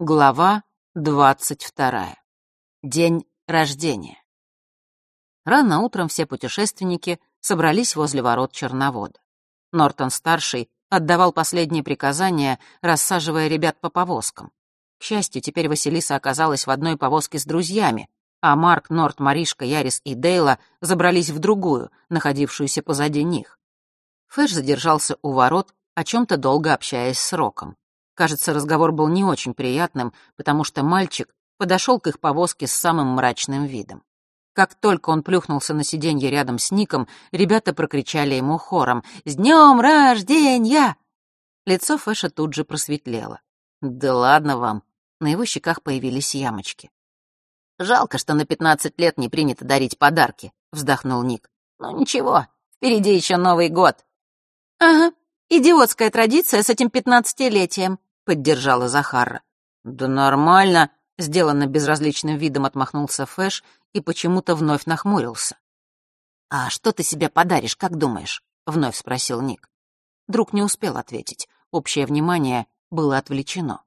Глава двадцать вторая. День рождения. Рано утром все путешественники собрались возле ворот Черновода. Нортон-старший отдавал последние приказания, рассаживая ребят по повозкам. К счастью, теперь Василиса оказалась в одной повозке с друзьями, а Марк, Норт, Маришка, Ярис и Дейла забрались в другую, находившуюся позади них. Фэш задержался у ворот, о чем-то долго общаясь с Роком. Кажется, разговор был не очень приятным, потому что мальчик подошел к их повозке с самым мрачным видом. Как только он плюхнулся на сиденье рядом с Ником, ребята прокричали ему хором «С днем рождения!». Лицо Фэша тут же просветлело. «Да ладно вам!» На его щеках появились ямочки. «Жалко, что на пятнадцать лет не принято дарить подарки», — вздохнул Ник. «Ну ничего, впереди еще Новый год». «Ага, идиотская традиция с этим пятнадцатилетием», поддержала Захара. «Да нормально», — сделанно безразличным видом отмахнулся Фэш и почему-то вновь нахмурился. «А что ты себе подаришь, как думаешь?» — вновь спросил Ник. Друг не успел ответить. Общее внимание было отвлечено.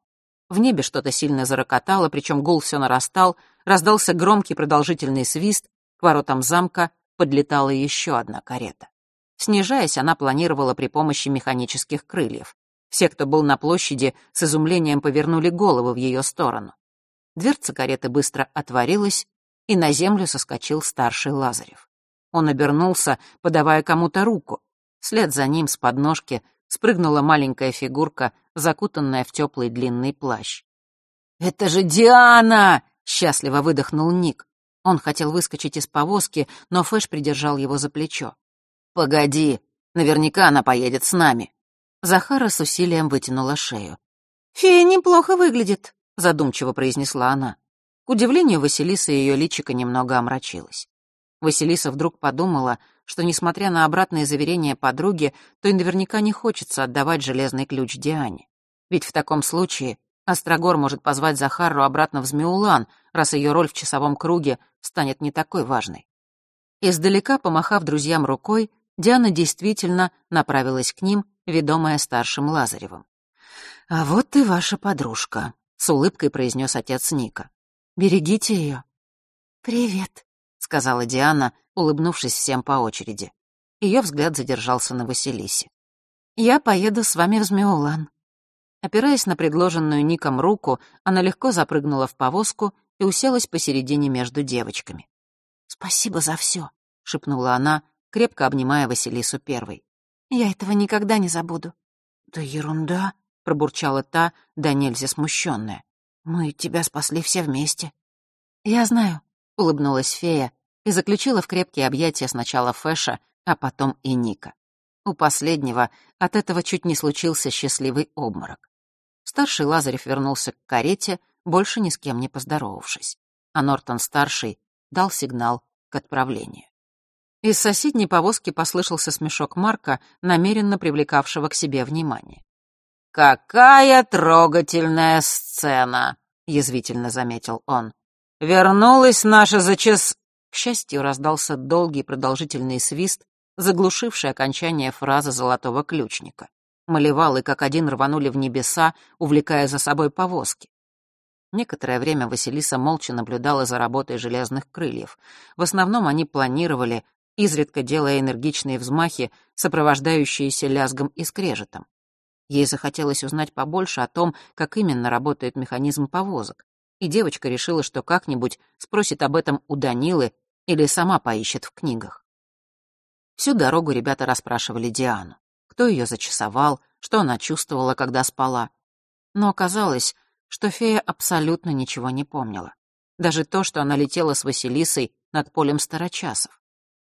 В небе что-то сильно зарокотало, причем гул все нарастал, раздался громкий продолжительный свист, к воротам замка подлетала еще одна карета. Снижаясь, она планировала при помощи механических крыльев. Все, кто был на площади, с изумлением повернули головы в ее сторону. Дверца кареты быстро отворилась, и на землю соскочил старший Лазарев. Он обернулся, подавая кому-то руку. Вслед за ним с подножки спрыгнула маленькая фигурка, закутанная в теплый длинный плащ. «Это же Диана!» — счастливо выдохнул Ник. Он хотел выскочить из повозки, но Фэш придержал его за плечо. «Погоди, наверняка она поедет с нами». Захара с усилием вытянула шею. «Фея неплохо выглядит», — задумчиво произнесла она. К удивлению Василисы ее личико немного омрачилось. Василиса вдруг подумала, что, несмотря на обратные заверения подруги, то и наверняка не хочется отдавать железный ключ Диане. Ведь в таком случае Острогор может позвать Захару обратно в Змеулан, раз ее роль в часовом круге станет не такой важной. Издалека, помахав друзьям рукой, Диана действительно направилась к ним ведомая старшим Лазаревым. «А вот и ваша подружка», — с улыбкой произнес отец Ника. «Берегите ее». «Привет», — сказала Диана, улыбнувшись всем по очереди. Ее взгляд задержался на Василисе. «Я поеду с вами в Змеулан». Опираясь на предложенную Ником руку, она легко запрыгнула в повозку и уселась посередине между девочками. «Спасибо за все», — шепнула она, крепко обнимая Василису первой. Я этого никогда не забуду». «Да ерунда», — пробурчала та, да нельзя смущенная. «Мы тебя спасли все вместе». «Я знаю», — улыбнулась фея и заключила в крепкие объятия сначала Фэша, а потом и Ника. У последнего от этого чуть не случился счастливый обморок. Старший Лазарев вернулся к карете, больше ни с кем не поздоровавшись, а Нортон-старший дал сигнал к отправлению. Из соседней повозки послышался смешок Марка, намеренно привлекавшего к себе внимание. «Какая трогательная сцена!» — язвительно заметил он. «Вернулась наша зачес...» К счастью, раздался долгий продолжительный свист, заглушивший окончание фразы золотого ключника. Малевалы как один рванули в небеса, увлекая за собой повозки. Некоторое время Василиса молча наблюдала за работой железных крыльев. В основном они планировали, изредка делая энергичные взмахи, сопровождающиеся лязгом и скрежетом. Ей захотелось узнать побольше о том, как именно работает механизм повозок, и девочка решила, что как-нибудь спросит об этом у Данилы или сама поищет в книгах. Всю дорогу ребята расспрашивали Диану, кто ее зачесовал, что она чувствовала, когда спала. Но оказалось, что фея абсолютно ничего не помнила. Даже то, что она летела с Василисой над полем старочасов.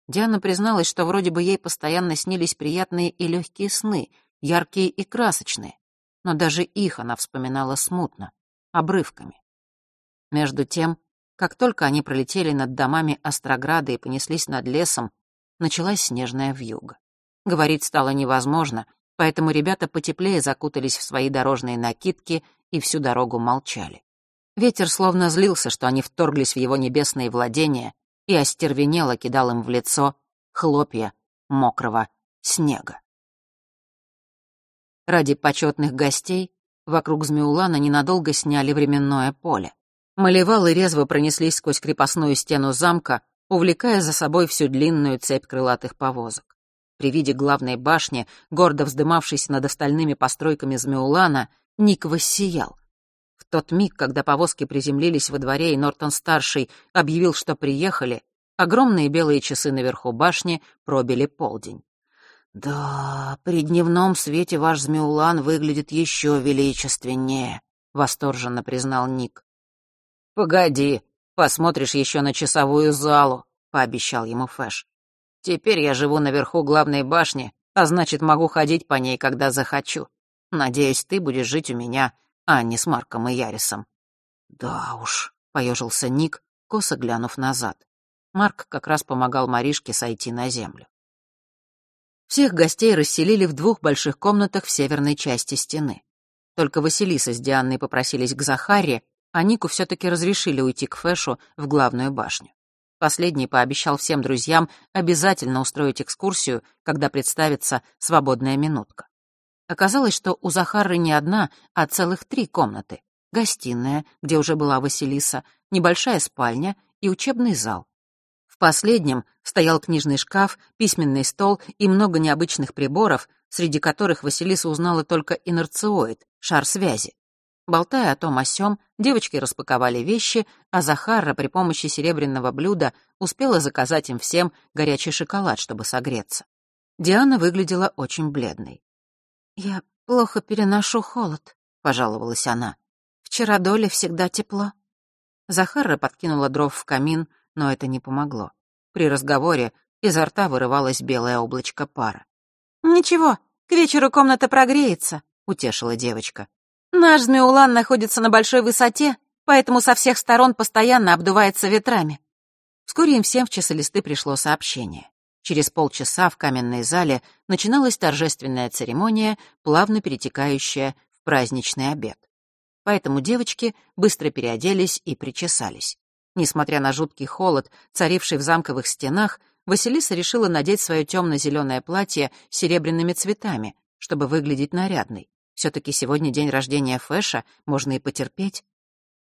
Диана призналась, что вроде бы ей постоянно снились приятные и легкие сны, яркие и красочные, но даже их она вспоминала смутно, обрывками. Между тем, как только они пролетели над домами Острограда и понеслись над лесом, началась снежная вьюга. Говорить стало невозможно, поэтому ребята потеплее закутались в свои дорожные накидки и всю дорогу молчали. Ветер словно злился, что они вторглись в его небесные владения и остервенело кидал им в лицо хлопья мокрого снега. Ради почетных гостей Вокруг Змеулана ненадолго сняли временное поле. Малевалы резво пронеслись сквозь крепостную стену замка, увлекая за собой всю длинную цепь крылатых повозок. При виде главной башни, гордо вздымавшейся над остальными постройками Змеулана, Ник воссиял. Тот миг, когда повозки приземлились во дворе и Нортон-старший объявил, что приехали, огромные белые часы наверху башни пробили полдень. «Да, при дневном свете ваш Змеулан выглядит еще величественнее», — восторженно признал Ник. «Погоди, посмотришь еще на часовую залу», — пообещал ему Фэш. «Теперь я живу наверху главной башни, а значит, могу ходить по ней, когда захочу. Надеюсь, ты будешь жить у меня, а не с Марком и Ярисом». «Да уж», — поежился Ник, косо глянув назад. Марк как раз помогал Маришке сойти на землю. Всех гостей расселили в двух больших комнатах в северной части стены. Только Василиса с Дианной попросились к Захаре, а Нику все-таки разрешили уйти к Фэшу в главную башню. Последний пообещал всем друзьям обязательно устроить экскурсию, когда представится свободная минутка. Оказалось, что у Захары не одна, а целых три комнаты. Гостиная, где уже была Василиса, небольшая спальня и учебный зал. В последнем стоял книжный шкаф, письменный стол и много необычных приборов, среди которых Василиса узнала только инерциоид, шар связи. Болтая о том о сём, девочки распаковали вещи, а Захара при помощи серебряного блюда успела заказать им всем горячий шоколад, чтобы согреться. Диана выглядела очень бледной. «Я плохо переношу холод», — пожаловалась она. «Вчера доли всегда тепло». Захара подкинула дров в камин, но это не помогло. При разговоре изо рта вырывалось белое облачко пара. «Ничего, к вечеру комната прогреется», — утешила девочка. «Наш Змеулан находится на большой высоте, поэтому со всех сторон постоянно обдувается ветрами». Вскоре им всем в часолисты пришло сообщение. Через полчаса в каменной зале начиналась торжественная церемония, плавно перетекающая в праздничный обед. Поэтому девочки быстро переоделись и причесались. Несмотря на жуткий холод, царивший в замковых стенах, Василиса решила надеть свое темно-зеленое платье с серебряными цветами, чтобы выглядеть нарядной. Все-таки сегодня день рождения Фэша, можно и потерпеть.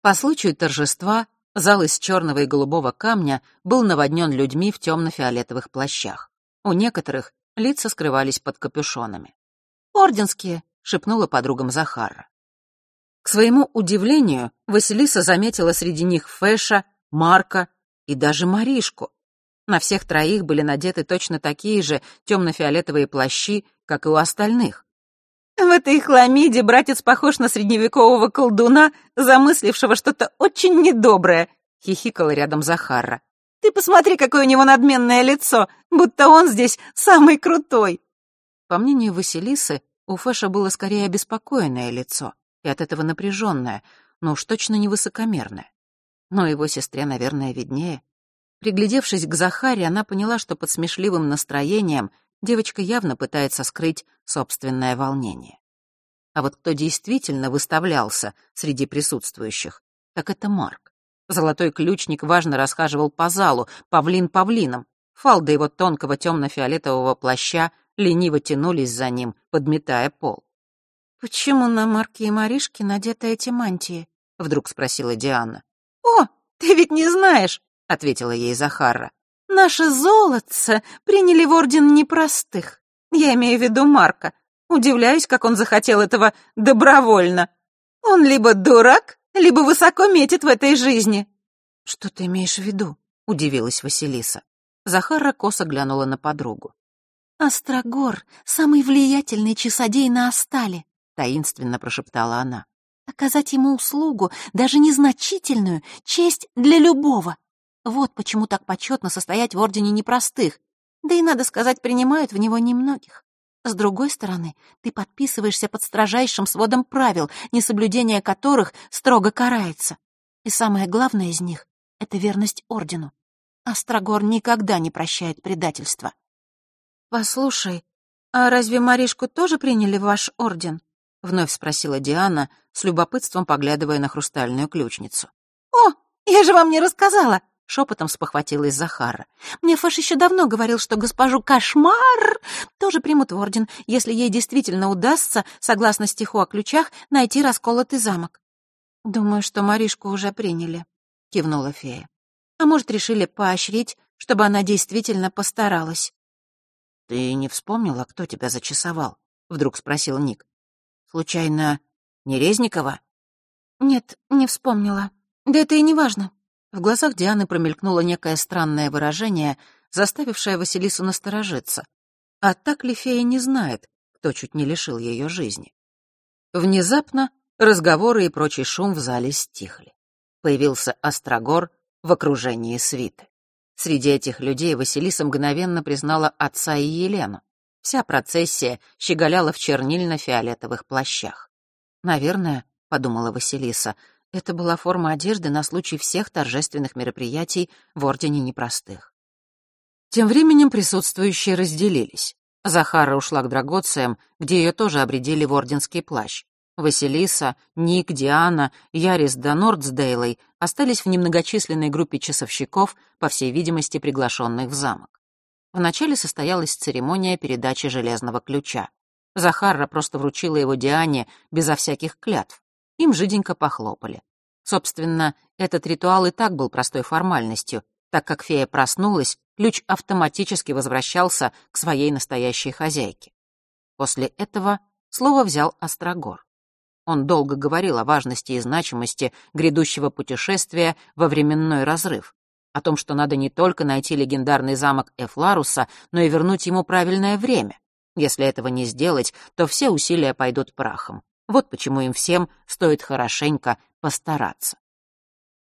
По случаю торжества зал из черного и голубого камня был наводнен людьми в темно-фиолетовых плащах. У некоторых лица скрывались под капюшонами. «Орденские», — шепнула подругам Захара. К своему удивлению, Василиса заметила среди них Фэша, Марка и даже Маришку. На всех троих были надеты точно такие же темно-фиолетовые плащи, как и у остальных. В этой хламиде братец похож на средневекового колдуна, замыслившего что-то очень недоброе, хихикала рядом Захара. Ты посмотри, какое у него надменное лицо, будто он здесь самый крутой. По мнению Василисы, у Фэша было скорее обеспокоенное лицо, и от этого напряженное, но уж точно не высокомерное но его сестре, наверное, виднее. Приглядевшись к Захаре, она поняла, что под смешливым настроением девочка явно пытается скрыть собственное волнение. А вот кто действительно выставлялся среди присутствующих, так это Марк. Золотой ключник важно расхаживал по залу, павлин павлином. Фалды его тонкого темно-фиолетового плаща лениво тянулись за ним, подметая пол. «Почему на Марке и Маришке надеты эти мантии?» — вдруг спросила Диана. «О, ты ведь не знаешь», — ответила ей Захара. «Наши золотца приняли в орден непростых. Я имею в виду Марка. Удивляюсь, как он захотел этого добровольно. Он либо дурак, либо высоко метит в этой жизни». «Что ты имеешь в виду?» — удивилась Василиса. Захара косо глянула на подругу. «Острогор — самый влиятельный часодей на Остале», — таинственно прошептала она. Оказать ему услугу, даже незначительную, честь для любого. Вот почему так почетно состоять в Ордене Непростых. Да и, надо сказать, принимают в него немногих. С другой стороны, ты подписываешься под строжайшим сводом правил, несоблюдение которых строго карается. И самое главное из них — это верность Ордену. Острогор никогда не прощает предательства. «Послушай, а разве Маришку тоже приняли в ваш Орден?» — вновь спросила Диана, с любопытством поглядывая на хрустальную ключницу. «О, я же вам не рассказала, Шепотом спохватилась Захара. «Мне Фэш еще давно говорил, что госпожу Кошмар тоже примут в орден, если ей действительно удастся, согласно стиху о ключах, найти расколотый замок». «Думаю, что Маришку уже приняли», — кивнула фея. «А может, решили поощрить, чтобы она действительно постаралась». «Ты не вспомнила, кто тебя зачесовал?» — вдруг спросил Ник. «Случайно, не Резникова?» «Нет, не вспомнила. Да это и не важно. В глазах Дианы промелькнуло некое странное выражение, заставившее Василису насторожиться. А так ли фея не знает, кто чуть не лишил ее жизни? Внезапно разговоры и прочий шум в зале стихли. Появился Острогор в окружении свиты. Среди этих людей Василиса мгновенно признала отца и Елену. Вся процессия щеголяла в чернильно-фиолетовых плащах. «Наверное», — подумала Василиса, это была форма одежды на случай всех торжественных мероприятий в Ордене Непростых. Тем временем присутствующие разделились. Захара ушла к Драгоциям, где ее тоже обредили в орденский плащ. Василиса, Ник, Диана, Ярис да Нордсдейлой остались в немногочисленной группе часовщиков, по всей видимости, приглашенных в замок. Вначале состоялась церемония передачи железного ключа. Захара просто вручила его Диане безо всяких клятв. Им жиденько похлопали. Собственно, этот ритуал и так был простой формальностью. Так как фея проснулась, ключ автоматически возвращался к своей настоящей хозяйке. После этого слово взял Острогор. Он долго говорил о важности и значимости грядущего путешествия во временной разрыв, о том, что надо не только найти легендарный замок Эфларуса, но и вернуть ему правильное время. Если этого не сделать, то все усилия пойдут прахом. Вот почему им всем стоит хорошенько постараться.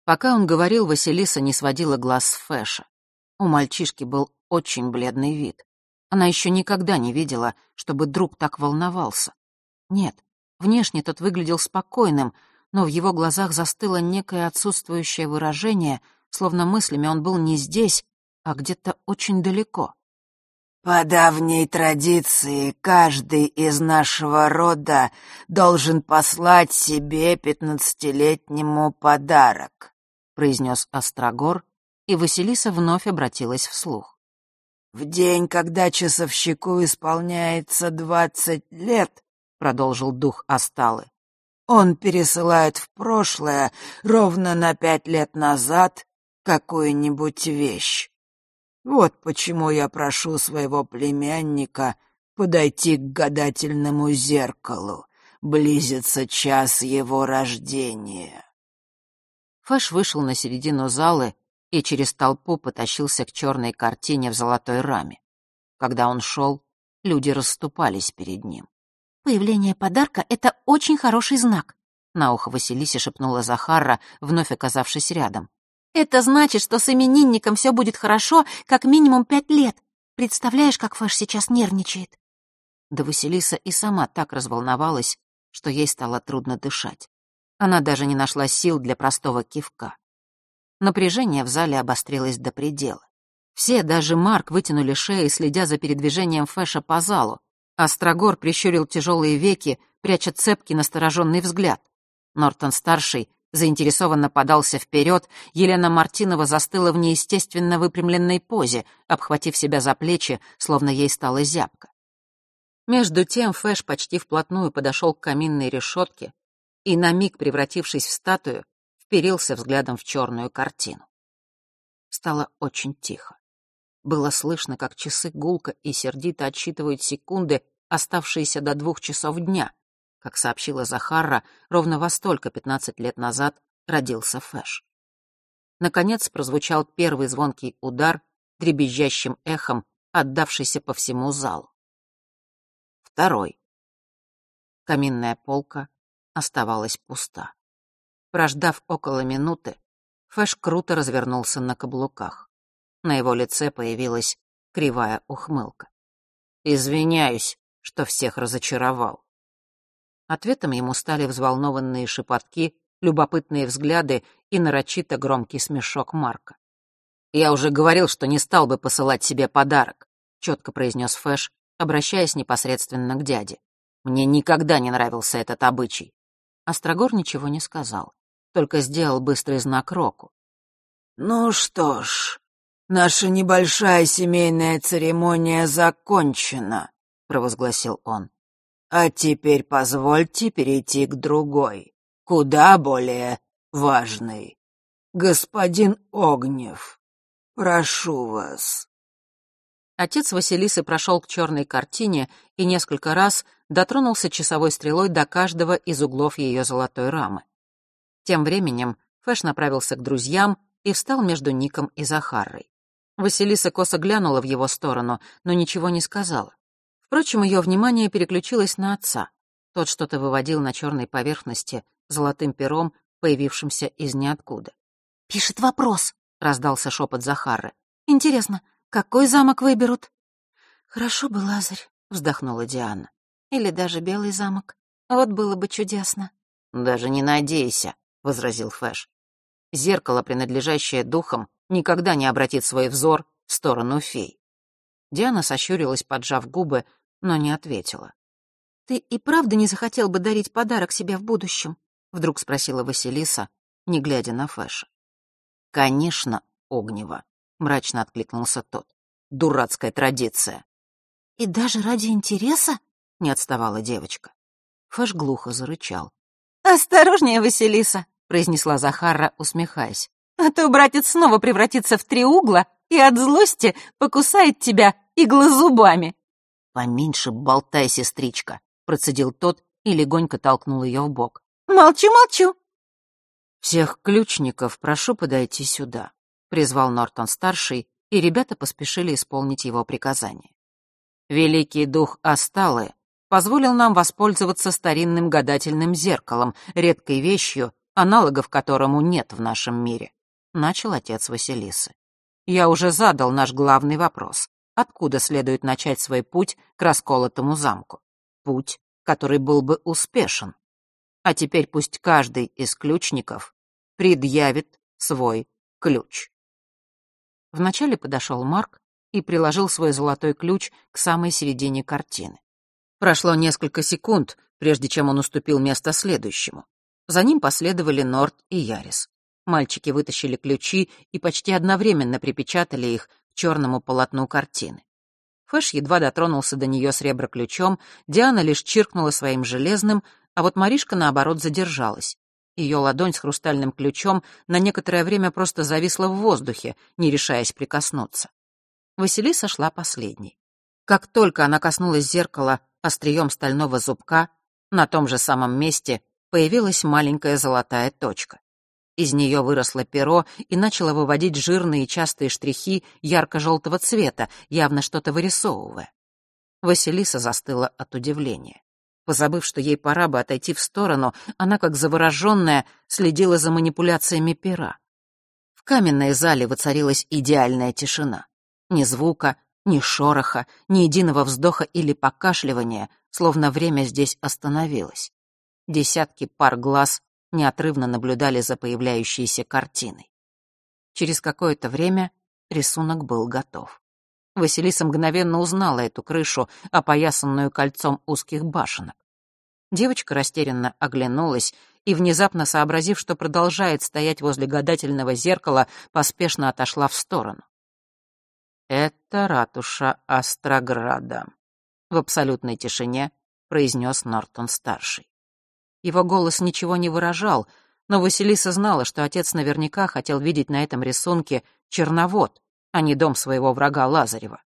Пока он говорил, Василиса не сводила глаз с Фэша. У мальчишки был очень бледный вид. Она еще никогда не видела, чтобы друг так волновался. Нет, внешне тот выглядел спокойным, но в его глазах застыло некое отсутствующее выражение, словно мыслями он был не здесь, а где-то очень далеко. По давней традиции каждый из нашего рода должен послать себе пятнадцатилетнему подарок, произнес Острогор, и Василиса вновь обратилась вслух. В день, когда часовщику исполняется двадцать лет, продолжил дух Осталы, он пересылает в прошлое ровно на пять лет назад какую-нибудь вещь. Вот почему я прошу своего племянника подойти к гадательному зеркалу. Близится час его рождения. Фэш вышел на середину залы и через толпу потащился к черной картине в золотой раме. Когда он шел, люди расступались перед ним. «Появление подарка — это очень хороший знак», — на ухо Василисе шепнула Захара, вновь оказавшись рядом. Это значит, что с именинником все будет хорошо как минимум пять лет. Представляешь, как Фэш сейчас нервничает?» Да Василиса и сама так разволновалась, что ей стало трудно дышать. Она даже не нашла сил для простого кивка. Напряжение в зале обострилось до предела. Все, даже Марк, вытянули шеи, следя за передвижением Фэша по залу. Острогор прищурил тяжелые веки, пряча цепкий настороженный взгляд. Нортон-старший заинтересованно подался вперед, Елена Мартинова застыла в неестественно выпрямленной позе, обхватив себя за плечи, словно ей стало зябко. Между тем Фэш почти вплотную подошел к каминной решетке и, на миг превратившись в статую, вперился взглядом в черную картину. Стало очень тихо. Было слышно, как часы гулко и сердито отсчитывают секунды, оставшиеся до двух часов дня, как сообщила Захарра, ровно во столько, пятнадцать лет назад, родился Фэш. Наконец прозвучал первый звонкий удар, дребезжащим эхом, отдавшийся по всему залу. Второй. Каминная полка оставалась пуста. Прождав около минуты, Фэш круто развернулся на каблуках. На его лице появилась кривая ухмылка. «Извиняюсь, что всех разочаровал. Ответом ему стали взволнованные шепотки, любопытные взгляды и нарочито громкий смешок Марка. «Я уже говорил, что не стал бы посылать себе подарок», — четко произнес Фэш, обращаясь непосредственно к дяде. «Мне никогда не нравился этот обычай». Острогор ничего не сказал, только сделал быстрый знак Року. «Ну что ж, наша небольшая семейная церемония закончена», — провозгласил он. «А теперь позвольте перейти к другой, куда более важной. Господин Огнев, прошу вас». Отец Василисы прошел к черной картине и несколько раз дотронулся часовой стрелой до каждого из углов ее золотой рамы. Тем временем Фэш направился к друзьям и встал между Ником и Захарой. Василиса косо глянула в его сторону, но ничего не сказала. Впрочем, ее внимание переключилось на отца. Тот что-то выводил на черной поверхности золотым пером, появившимся из ниоткуда. «Пишет вопрос», — раздался шепот Захары. «Интересно, какой замок выберут?» «Хорошо бы, Лазарь», — вздохнула Диана. «Или даже Белый замок. Вот было бы чудесно». «Даже не надейся», — возразил Фэш. «Зеркало, принадлежащее духам, никогда не обратит свой взор в сторону фей». Диана сощурилась, поджав губы, но не ответила. «Ты и правда не захотел бы дарить подарок себе в будущем?» — вдруг спросила Василиса, не глядя на Фэша. «Конечно, Огнева», — мрачно откликнулся тот. «Дурацкая традиция». «И даже ради интереса?» — не отставала девочка. Фэш глухо зарычал. «Осторожнее, Василиса», — произнесла Захара, усмехаясь. «А то братец снова превратится в три угла и от злости покусает тебя иглозубами». «Поменьше болтай, сестричка», — процедил тот и легонько толкнул ее в бок. «Молчу, молчу». «Всех ключников прошу подойти сюда», — призвал Нортон-старший, и ребята поспешили исполнить его приказание. Великий дух Асталы позволил нам воспользоваться старинным гадательным зеркалом, редкой вещью, аналогов которому нет в нашем мире, — начал отец Василисы. Я уже задал наш главный вопрос. Откуда следует начать свой путь к расколотому замку? Путь, который был бы успешен. А теперь пусть каждый из ключников предъявит свой ключ. Вначале подошел Марк и приложил свой золотой ключ к самой середине картины. Прошло несколько секунд, прежде чем он уступил место следующему. За ним последовали Норт и Ярис. Мальчики вытащили ключи и почти одновременно припечатали их черному полотну картины. Фэш едва дотронулся до нее с ребра-ключом, Диана лишь чиркнула своим железным, а вот Маришка, наоборот, задержалась. Ее ладонь с хрустальным ключом на некоторое время просто зависла в воздухе, не решаясь прикоснуться. Василиса шла последней. Как только она коснулась зеркала острием стального зубка, на том же самом месте появилась маленькая золотая точка. Из нее выросло перо и начало выводить жирные частые штрихи ярко-желтого цвета, явно что-то вырисовывая. Василиса застыла от удивления. Позабыв, что ей пора бы отойти в сторону, она, как завороженная, следила за манипуляциями пера. В каменной зале воцарилась идеальная тишина. Ни звука, ни шороха, ни единого вздоха или покашливания, словно время здесь остановилось. Десятки пар глаз неотрывно наблюдали за появляющейся картиной. Через какое-то время рисунок был готов. Василиса мгновенно узнала эту крышу, опоясанную кольцом узких башенок. Девочка растерянно оглянулась и, внезапно сообразив, что продолжает стоять возле гадательного зеркала, поспешно отошла в сторону. «Это ратуша Острограда», — в абсолютной тишине произнес Нортон-старший. Его голос ничего не выражал, но Василиса знала, что отец наверняка хотел видеть на этом рисунке черновод, а не дом своего врага Лазарева.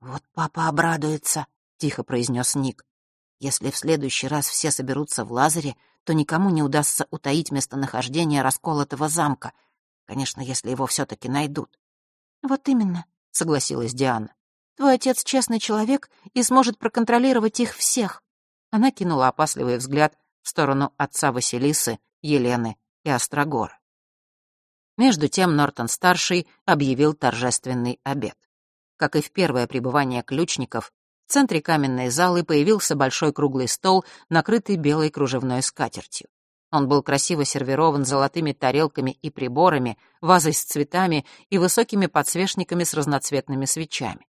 «Вот папа обрадуется», — тихо произнес Ник. «Если в следующий раз все соберутся в Лазаре, то никому не удастся утаить местонахождение расколотого замка. Конечно, если его все-таки найдут». «Вот именно», — согласилась Диана. «Твой отец честный человек и сможет проконтролировать их всех». Она кинула опасливый взгляд в сторону отца Василисы, Елены и Острогора. Между тем Нортон-старший объявил торжественный обед. Как и в первое пребывание ключников, в центре каменной залы появился большой круглый стол, накрытый белой кружевной скатертью. Он был красиво сервирован золотыми тарелками и приборами, вазой с цветами и высокими подсвечниками с разноцветными свечами.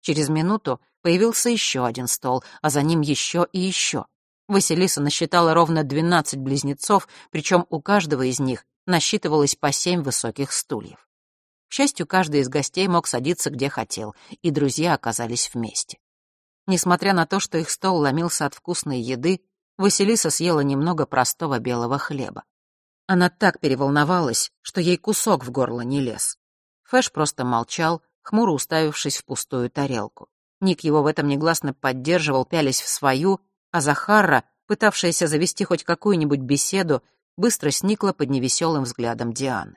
Через минуту появился еще один стол, а за ним еще и еще. Василиса насчитала ровно двенадцать близнецов, причем у каждого из них насчитывалось по семь высоких стульев. К счастью, каждый из гостей мог садиться где хотел, и друзья оказались вместе. Несмотря на то, что их стол ломился от вкусной еды, Василиса съела немного простого белого хлеба. Она так переволновалась, что ей кусок в горло не лез. Фэш просто молчал, хмуро уставившись в пустую тарелку. Ник его в этом негласно поддерживал, пялись в свою, а Захарра, пытавшаяся завести хоть какую-нибудь беседу, быстро сникла под невеселым взглядом Дианы.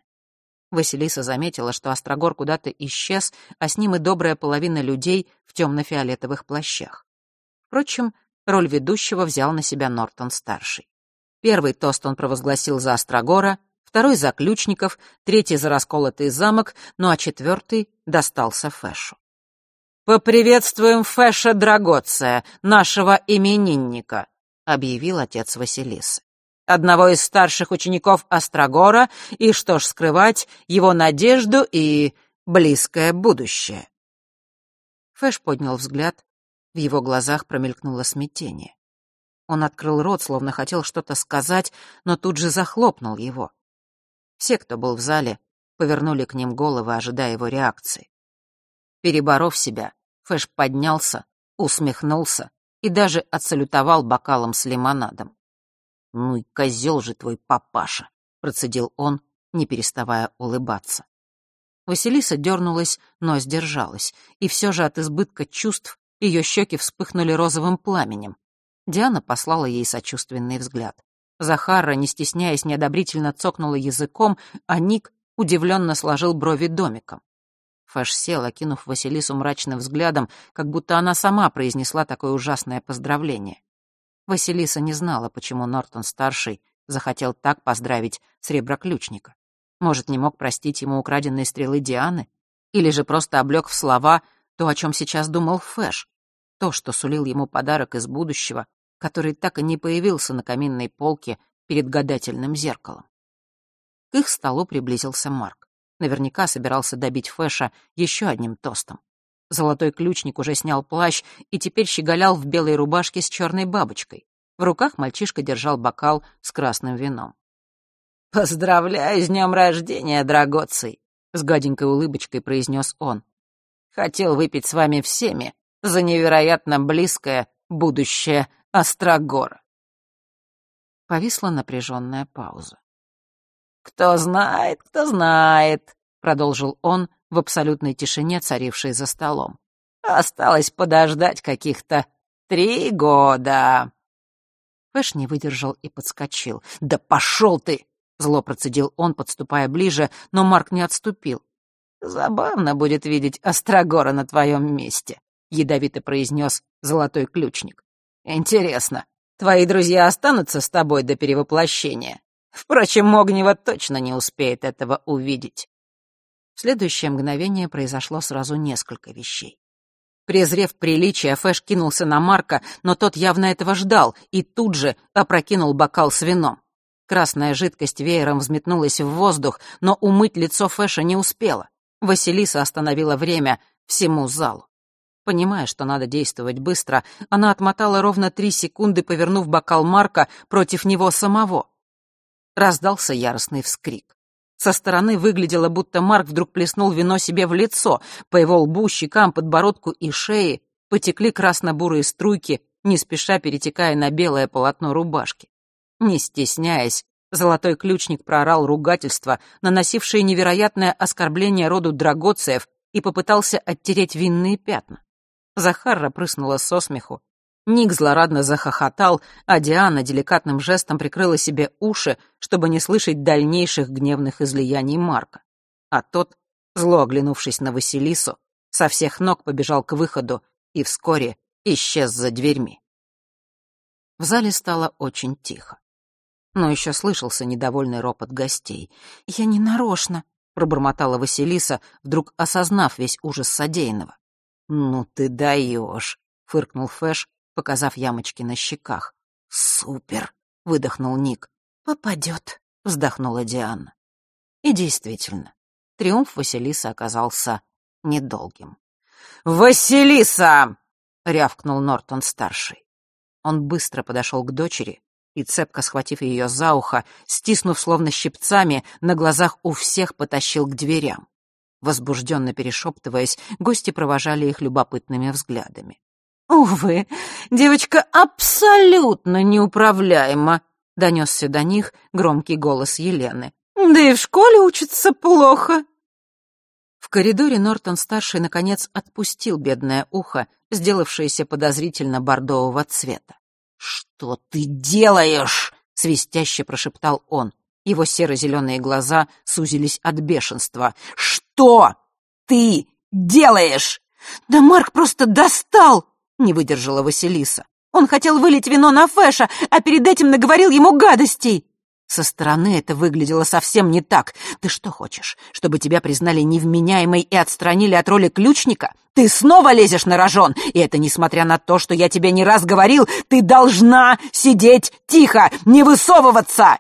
Василиса заметила, что Острогор куда-то исчез, а с ним и добрая половина людей в темно-фиолетовых плащах. Впрочем, роль ведущего взял на себя Нортон-старший. Первый тост он провозгласил за Острогора, второй — за ключников, третий — за расколотый замок, ну а четвертый достался Фэшу. «Поприветствуем Фэша Драгоция, нашего именинника», — объявил отец Василисы. «Одного из старших учеников Острогора, и, что ж скрывать, его надежду и близкое будущее». Фэш поднял взгляд, в его глазах промелькнуло смятение. Он открыл рот, словно хотел что-то сказать, но тут же захлопнул его. Все, кто был в зале, повернули к ним головы, ожидая его реакции. Переборов себя, Фэш поднялся, усмехнулся и даже отсалютовал бокалом с лимонадом. «Ну и козел же твой папаша!» — процедил он, не переставая улыбаться. Василиса дернулась, но сдержалась, и все же от избытка чувств ее щеки вспыхнули розовым пламенем. Диана послала ей сочувственный взгляд. Захара, не стесняясь, неодобрительно цокнула языком, а Ник удивленно сложил брови домиком. Фэш сел, окинув Василису мрачным взглядом, как будто она сама произнесла такое ужасное поздравление. Василиса не знала, почему Нортон-старший захотел так поздравить среброключника. Может, не мог простить ему украденные стрелы Дианы? Или же просто облег в слова то, о чем сейчас думал Фэш, то, что сулил ему подарок из будущего, который так и не появился на каминной полке перед гадательным зеркалом. К их столу приблизился Марк. Наверняка собирался добить Фэша еще одним тостом. Золотой ключник уже снял плащ и теперь щеголял в белой рубашке с черной бабочкой. В руках мальчишка держал бокал с красным вином. «Поздравляю с днем рождения, драгоций!» — с гаденькой улыбочкой произнес он. «Хотел выпить с вами всеми за невероятно близкое будущее Острогора. Повисла напряженная пауза. «Кто знает, кто знает», — продолжил он в абсолютной тишине, царившей за столом. «Осталось подождать каких-то три года». Фэш не выдержал и подскочил. «Да пошел ты!» — зло процедил он, подступая ближе, но Марк не отступил. «Забавно будет видеть Острогора на твоем месте», — ядовито произнес золотой ключник. Интересно, твои друзья останутся с тобой до перевоплощения? Впрочем, Огнева точно не успеет этого увидеть. В следующее мгновение произошло сразу несколько вещей. Презрев приличие, Фэш кинулся на Марка, но тот явно этого ждал и тут же опрокинул бокал с вином. Красная жидкость веером взметнулась в воздух, но умыть лицо Фэша не успела. Василиса остановила время всему залу. Понимая, что надо действовать быстро, она отмотала ровно три секунды, повернув бокал Марка против него самого. Раздался яростный вскрик. Со стороны выглядело, будто Марк вдруг плеснул вино себе в лицо. По его лбу, щекам, подбородку и шее потекли красно-бурые струйки, не спеша перетекая на белое полотно рубашки. Не стесняясь, золотой ключник проорал ругательство, наносившее невероятное оскорбление роду драгоцеев, и попытался оттереть винные пятна. Захарра прыснула со смеху. Ник злорадно захохотал, а Диана деликатным жестом прикрыла себе уши, чтобы не слышать дальнейших гневных излияний Марка. А тот, зло оглянувшись на Василису, со всех ног побежал к выходу и вскоре исчез за дверьми. В зале стало очень тихо. Но еще слышался недовольный ропот гостей. «Я не нарочно», — пробормотала Василиса, вдруг осознав весь ужас содеянного. «Ну ты даешь», — фыркнул Фэш, показав ямочки на щеках. «Супер!» — выдохнул Ник. «Попадет», — вздохнула Диана. И действительно, триумф Василисы оказался недолгим. «Василиса!» — рявкнул Нортон-старший. Он быстро подошел к дочери и, цепко схватив ее за ухо, стиснув словно щипцами, на глазах у всех потащил к дверям. Возбужденно перешептываясь, гости провожали их любопытными взглядами. «Увы, девочка абсолютно неуправляема», — донесся до них громкий голос Елены. «Да и в школе учится плохо». В коридоре Нортон-старший, наконец, отпустил бедное ухо, сделавшееся подозрительно бордового цвета. «Что ты делаешь?» — свистяще прошептал он. Его серо-зеленые глаза сузились от бешенства. «Что ты делаешь?» «Да Марк просто достал!» — не выдержала Василиса. «Он хотел вылить вино на Фэша, а перед этим наговорил ему гадостей!» Со стороны это выглядело совсем не так. Ты что хочешь, чтобы тебя признали невменяемой и отстранили от роли ключника? Ты снова лезешь на рожон, и это несмотря на то, что я тебе не раз говорил, ты должна сидеть тихо, не высовываться!»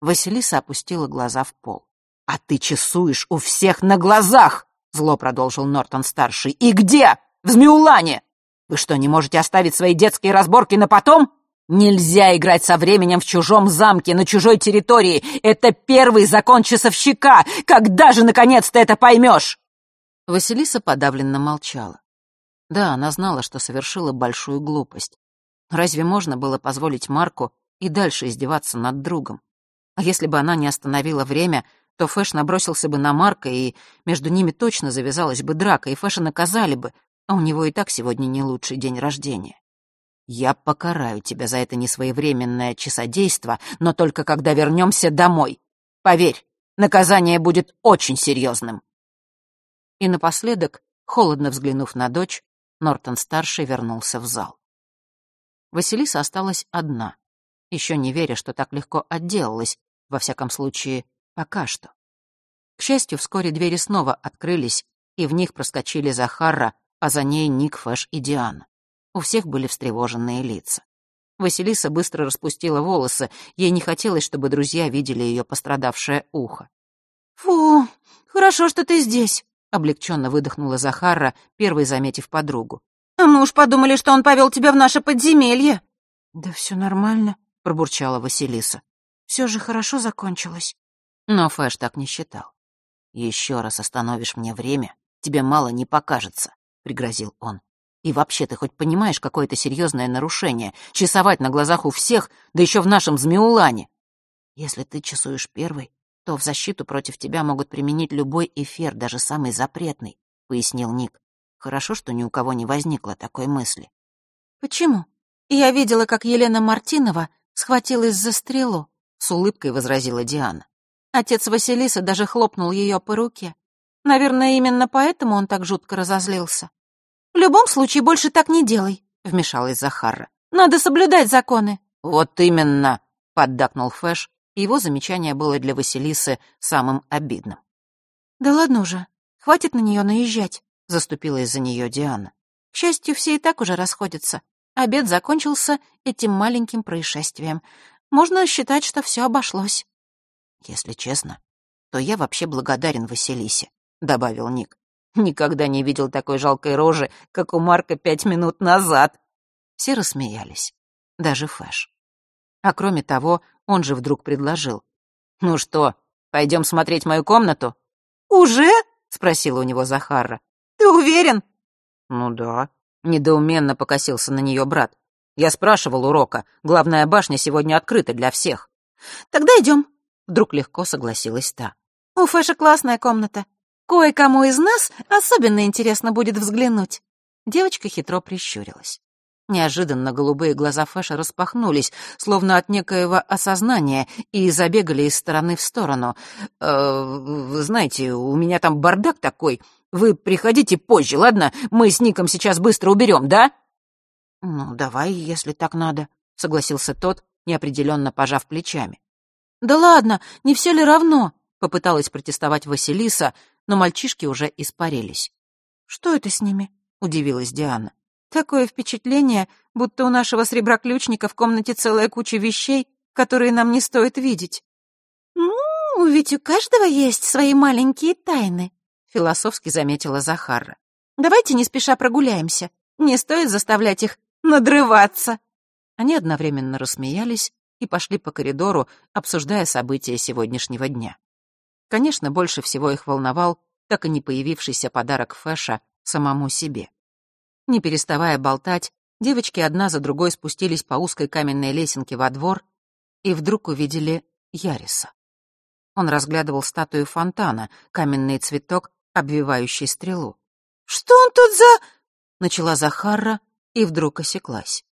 Василиса опустила глаза в пол. «А ты чесуешь у всех на глазах!» — зло продолжил Нортон-старший. «И где? В Змеулане! Вы что, не можете оставить свои детские разборки на потом? Нельзя играть со временем в чужом замке, на чужой территории. Это первый закон часовщика. Когда же, наконец, ты это поймешь?» Василиса подавленно молчала. Да, она знала, что совершила большую глупость. Разве можно было позволить Марку и дальше издеваться над другом? А если бы она не остановила время, то Фэш набросился бы на Марка, и между ними точно завязалась бы драка, и Фэша наказали бы, а у него и так сегодня не лучший день рождения. Я покараю тебя за это несвоевременное часодейство, но только когда вернемся домой. Поверь, наказание будет очень серьезным. И напоследок, холодно взглянув на дочь, Нортон-старший вернулся в зал. Василиса осталась одна, еще не веря, что так легко отделалась, во всяком случае, пока что. К счастью, вскоре двери снова открылись, и в них проскочили Захара, а за ней Ник, Фэш и Диана. У всех были встревоженные лица. Василиса быстро распустила волосы, ей не хотелось, чтобы друзья видели ее пострадавшее ухо. «Фу, хорошо, что ты здесь», — облегченно выдохнула Захара, первой заметив подругу. «А мы уж подумали, что он повел тебя в наше подземелье». «Да все нормально», — пробурчала Василиса. «Все же хорошо закончилось». Но Фэш так не считал. «Еще раз остановишь мне время, тебе мало не покажется», — пригрозил он. И вообще, ты хоть понимаешь, какое это серьезное нарушение? Часовать на глазах у всех, да еще в нашем Змеулане. Если ты часуешь первый, то в защиту против тебя могут применить любой эфир, даже самый запретный, — пояснил Ник. Хорошо, что ни у кого не возникло такой мысли. «Почему? Я видела, как Елена Мартинова схватилась за стрелу», — с улыбкой возразила Диана. Отец Василиса даже хлопнул ее по руке. Наверное, именно поэтому он так жутко разозлился. «В любом случае, больше так не делай», — вмешалась Захара. «Надо соблюдать законы». «Вот именно», — поддакнул Фэш, и его замечание было для Василисы самым обидным. «Да ладно уже, хватит на нее наезжать», — заступилась за нее Диана. «К счастью, все и так уже расходятся. Обед закончился этим маленьким происшествием. Можно считать, что все обошлось». «Если честно, то я вообще благодарен Василисе», — добавил Ник. Никогда не видел такой жалкой рожи, как у Марка пять минут назад. Все рассмеялись, даже Фэш. А кроме того, он же вдруг предложил. «Ну что, пойдем смотреть мою комнату?» «Уже?» — спросила у него Захара. «Ты уверен?» «Ну да», — недоуменно покосился на нее брат. «Я спрашивал урока. Главная башня сегодня открыта для всех». «Тогда идем», — вдруг легко согласилась та. «У Фэша классная комната. Кое-кому из нас особенно интересно будет взглянуть». Девочка хитро прищурилась. Неожиданно голубые глаза Фэша распахнулись, словно от некоего осознания, и забегали из стороны в сторону. «Э, «Знаете, у меня там бардак такой. Вы приходите позже, ладно? Мы с Ником сейчас быстро уберем, да?» «Ну, давай, если так надо», — согласился тот, неопределенно пожав плечами. «Да ладно, не все ли равно?» — попыталась протестовать Василиса, но мальчишки уже испарились. «Что это с ними?» — удивилась Диана. «Такое впечатление, будто у нашего среброключника в комнате целая куча вещей, которые нам не стоит видеть». «Ну, ведь у каждого есть свои маленькие тайны», — философски заметила Захара. «Давайте не спеша прогуляемся. Не стоит заставлять их надрываться». Они одновременно рассмеялись и пошли по коридору, обсуждая события сегодняшнего дня. Конечно, больше всего их волновал так и не появившийся подарок Фэша самому себе. Не переставая болтать, девочки одна за другой спустились по узкой каменной лесенке во двор и вдруг увидели Яриса. Он разглядывал статую фонтана, каменный цветок, обвивающий стрелу. «Что он тут за...» — начала Захарра и вдруг осеклась.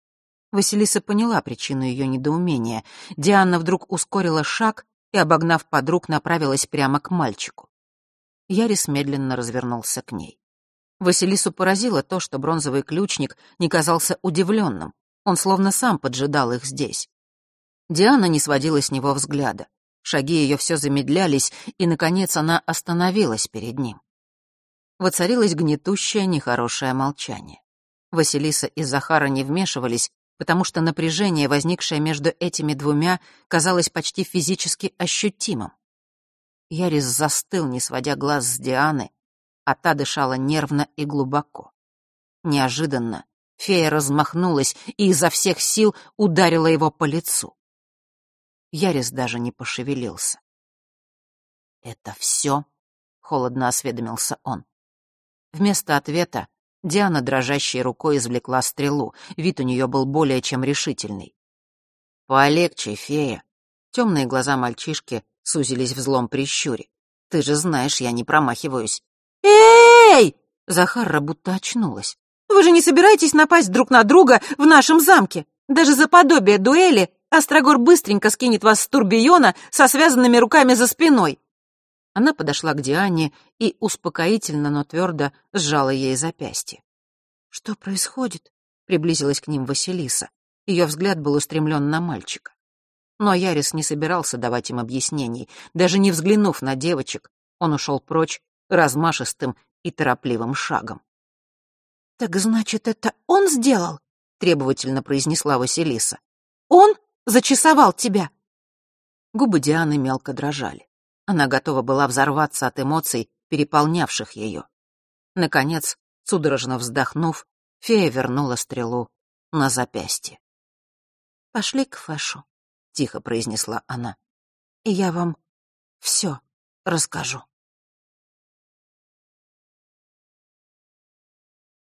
Василиса поняла причину ее недоумения. Диана вдруг ускорила шаг и, обогнав подруг, направилась прямо к мальчику. Ярис медленно развернулся к ней. Василису поразило то, что бронзовый ключник не казался удивленным. Он словно сам поджидал их здесь. Диана не сводила с него взгляда. Шаги ее все замедлялись, и, наконец, она остановилась перед ним. Воцарилось гнетущее, нехорошее молчание. Василиса и Захара не вмешивались, потому что напряжение, возникшее между этими двумя, казалось почти физически ощутимым. Ярис застыл, не сводя глаз с Дианы, а та дышала нервно и глубоко. Неожиданно фея размахнулась и изо всех сил ударила его по лицу. Ярис даже не пошевелился. «Это все?» — холодно осведомился он. Вместо ответа Диана дрожащей рукой извлекла стрелу. Вид у нее был более чем решительный. «Полегче, фея». Темные глаза мальчишки сузились в злом прищуре. «Ты же знаешь, я не промахиваюсь». «Эй!» Захарра будто очнулась. «Вы же не собираетесь напасть друг на друга в нашем замке? Даже за подобие дуэли Острогор быстренько скинет вас с турбиона со связанными руками за спиной». Она подошла к Диане и успокоительно, но твердо сжала ей запястье. «Что происходит?» — приблизилась к ним Василиса. Ее взгляд был устремлен на мальчика. Но Ярис не собирался давать им объяснений. Даже не взглянув на девочек, он ушел прочь размашистым и торопливым шагом. «Так значит, это он сделал?» — требовательно произнесла Василиса. «Он зачесовал тебя?» Губы Дианы мелко дрожали. Она готова была взорваться от эмоций, переполнявших ее. Наконец, судорожно вздохнув, фея вернула стрелу на запястье. «Пошли к Фэшу», — тихо произнесла она, — «и я вам все расскажу».